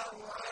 الله